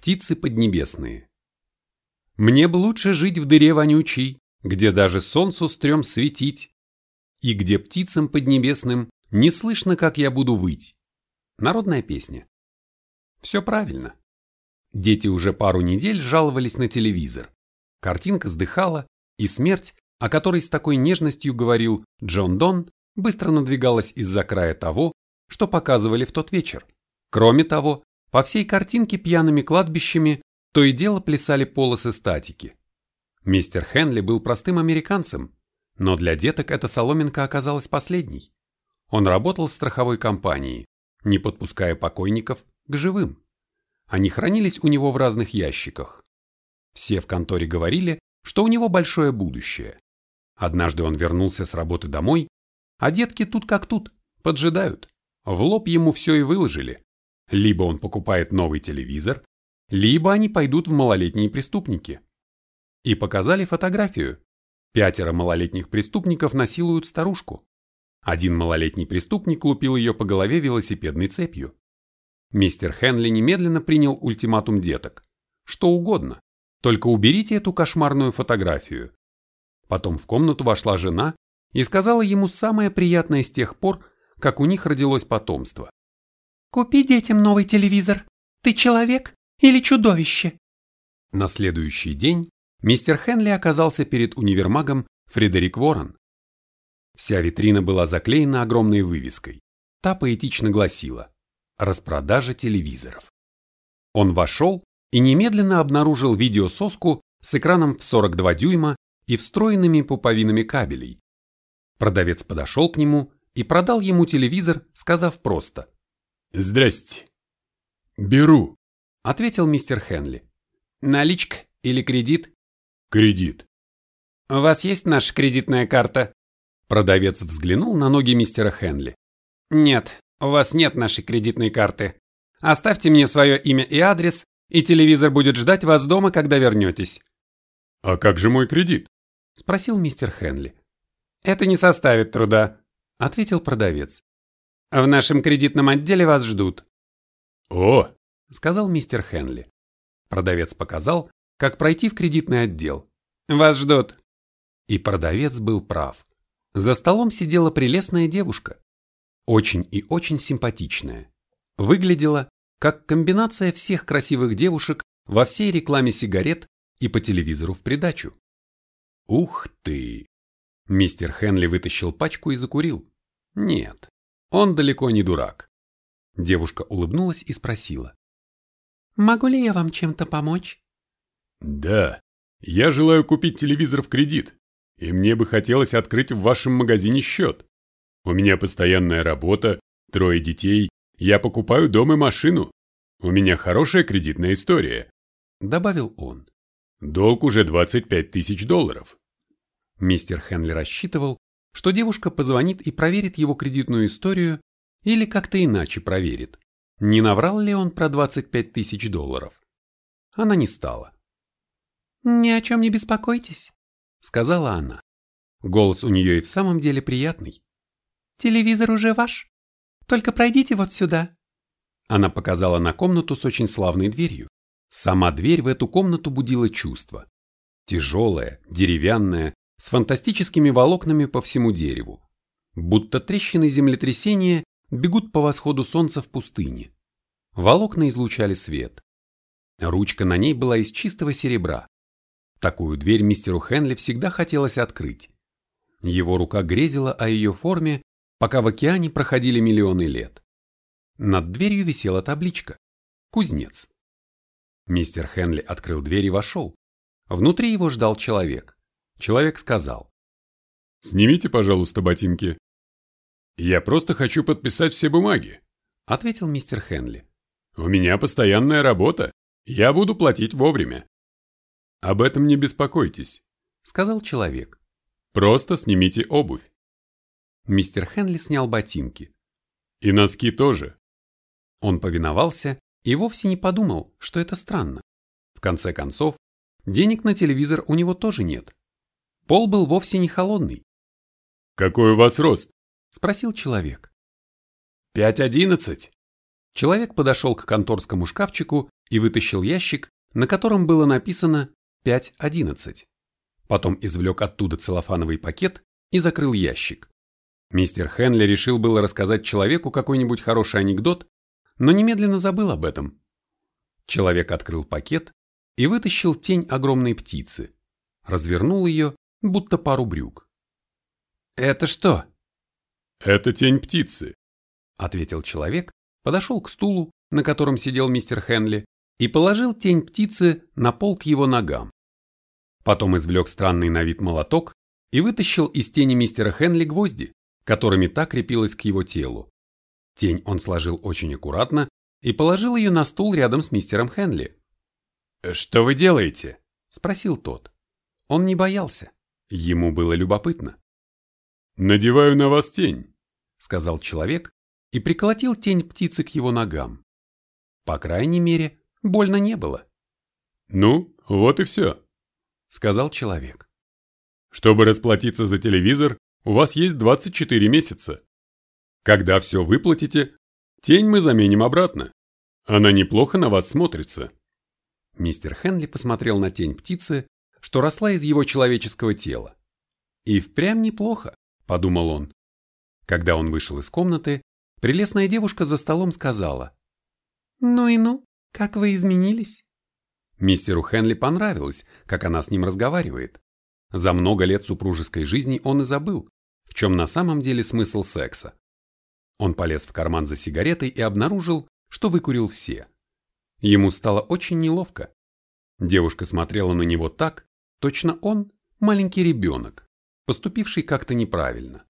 Птицы поднебесные. Мне бы лучше жить в дыре вонючей, где даже солнцу стрём светить, и где птицам поднебесным не слышно, как я буду выть. Народная песня. Все правильно. Дети уже пару недель жаловались на телевизор. Картинка сдыхала, и смерть, о которой с такой нежностью говорил Джон Дон, быстро надвигалась из-за края того, что показывали в тот вечер. Кроме того, по всей картинке пьяными кладбищами то и дело плясали полосы статики. Мистер Хенли был простым американцем, но для деток эта соломинка оказалась последней. Он работал в страховой компании, не подпуская покойников к живым. Они хранились у него в разных ящиках. Все в конторе говорили, что у него большое будущее. Однажды он вернулся с работы домой, а детки тут как тут, поджидают. В лоб ему все и выложили. Либо он покупает новый телевизор, либо они пойдут в малолетние преступники. И показали фотографию. Пятеро малолетних преступников насилуют старушку. Один малолетний преступник лупил ее по голове велосипедной цепью. Мистер Хенли немедленно принял ультиматум деток. Что угодно, только уберите эту кошмарную фотографию. Потом в комнату вошла жена и сказала ему самое приятное с тех пор, как у них родилось потомство. «Купи детям новый телевизор. Ты человек или чудовище?» На следующий день мистер Хенли оказался перед универмагом Фредерик Ворон. Вся витрина была заклеена огромной вывеской. Та поэтично гласила «Распродажа телевизоров». Он вошел и немедленно обнаружил видеососку с экраном в 42 дюйма и встроенными пуповинами кабелей. Продавец подошел к нему и продал ему телевизор, сказав просто «Здрасте». «Беру», — ответил мистер Хенли. «Наличка или кредит?» «Кредит». «У вас есть наша кредитная карта?» Продавец взглянул на ноги мистера Хенли. «Нет, у вас нет нашей кредитной карты. Оставьте мне свое имя и адрес, и телевизор будет ждать вас дома, когда вернетесь». «А как же мой кредит?» – спросил мистер Хенли. «Это не составит труда», – ответил продавец. «В нашем кредитном отделе вас ждут». «О!» – сказал мистер Хенли. Продавец показал, как пройти в кредитный отдел. «Вас ждут». И продавец был прав. За столом сидела прелестная девушка. Очень и очень симпатичная. Выглядела, как комбинация всех красивых девушек во всей рекламе сигарет и по телевизору в придачу. Ух ты! Мистер Хенли вытащил пачку и закурил. Нет, он далеко не дурак. Девушка улыбнулась и спросила. «Могу ли я вам чем-то помочь?» «Да, я желаю купить телевизор в кредит и мне бы хотелось открыть в вашем магазине счет. У меня постоянная работа, трое детей, я покупаю дом и машину. У меня хорошая кредитная история», — добавил он. «Долг уже 25 тысяч долларов». Мистер Хенли рассчитывал, что девушка позвонит и проверит его кредитную историю или как-то иначе проверит, не наврал ли он про 25 тысяч долларов. Она не стала. «Ни о чем не беспокойтесь», сказала она. Голос у нее и в самом деле приятный. Телевизор уже ваш. Только пройдите вот сюда. Она показала на комнату с очень славной дверью. Сама дверь в эту комнату будила чувство. Тяжелая, деревянная, с фантастическими волокнами по всему дереву. Будто трещины землетрясения бегут по восходу солнца в пустыне. Волокна излучали свет. Ручка на ней была из чистого серебра. Такую дверь мистеру Хенли всегда хотелось открыть. Его рука грезила о ее форме, пока в океане проходили миллионы лет. Над дверью висела табличка «Кузнец». Мистер Хенли открыл дверь и вошел. Внутри его ждал человек. Человек сказал. «Снимите, пожалуйста, ботинки». «Я просто хочу подписать все бумаги», — ответил мистер Хенли. «У меня постоянная работа. Я буду платить вовремя». «Об этом не беспокойтесь», — сказал человек. «Просто снимите обувь». Мистер Хенли снял ботинки. «И носки тоже». Он повиновался и вовсе не подумал, что это странно. В конце концов, денег на телевизор у него тоже нет. Пол был вовсе не холодный. «Какой у вас рост?» – спросил человек. «Пять одиннадцать». Человек подошел к конторскому шкафчику и вытащил ящик, на котором было написано 5.11. Потом извлек оттуда целлофановый пакет и закрыл ящик. Мистер Хенли решил было рассказать человеку какой-нибудь хороший анекдот, но немедленно забыл об этом. Человек открыл пакет и вытащил тень огромной птицы, развернул ее, будто пару брюк. «Это что?» «Это тень птицы», — ответил человек, подошел к стулу, на котором сидел мистер Хенли, и положил тень птицы на пол к его ногам. Потом извлек странный на вид молоток и вытащил из тени мистера Хенли гвозди, которыми та крепилась к его телу. Тень он сложил очень аккуратно и положил ее на стул рядом с мистером Хенли. «Что вы делаете?» – спросил тот. Он не боялся. Ему было любопытно. «Надеваю на вас тень», – сказал человек и приколотил тень птицы к его ногам. По крайней мере, больно не было. «Ну, вот и все», – сказал человек. «Чтобы расплатиться за телевизор, у вас есть 24 месяца. Когда все выплатите, тень мы заменим обратно. Она неплохо на вас смотрится». Мистер Хенли посмотрел на тень птицы, что росла из его человеческого тела. «И впрямь неплохо», – подумал он. Когда он вышел из комнаты, прелестная девушка за столом сказала. «Ну и ну, как вы изменились?» Мистеру Хенли понравилось, как она с ним разговаривает. За много лет супружеской жизни он и забыл, в чем на самом деле смысл секса. Он полез в карман за сигаретой и обнаружил, что выкурил все. Ему стало очень неловко. Девушка смотрела на него так, точно он маленький ребенок, поступивший как-то неправильно.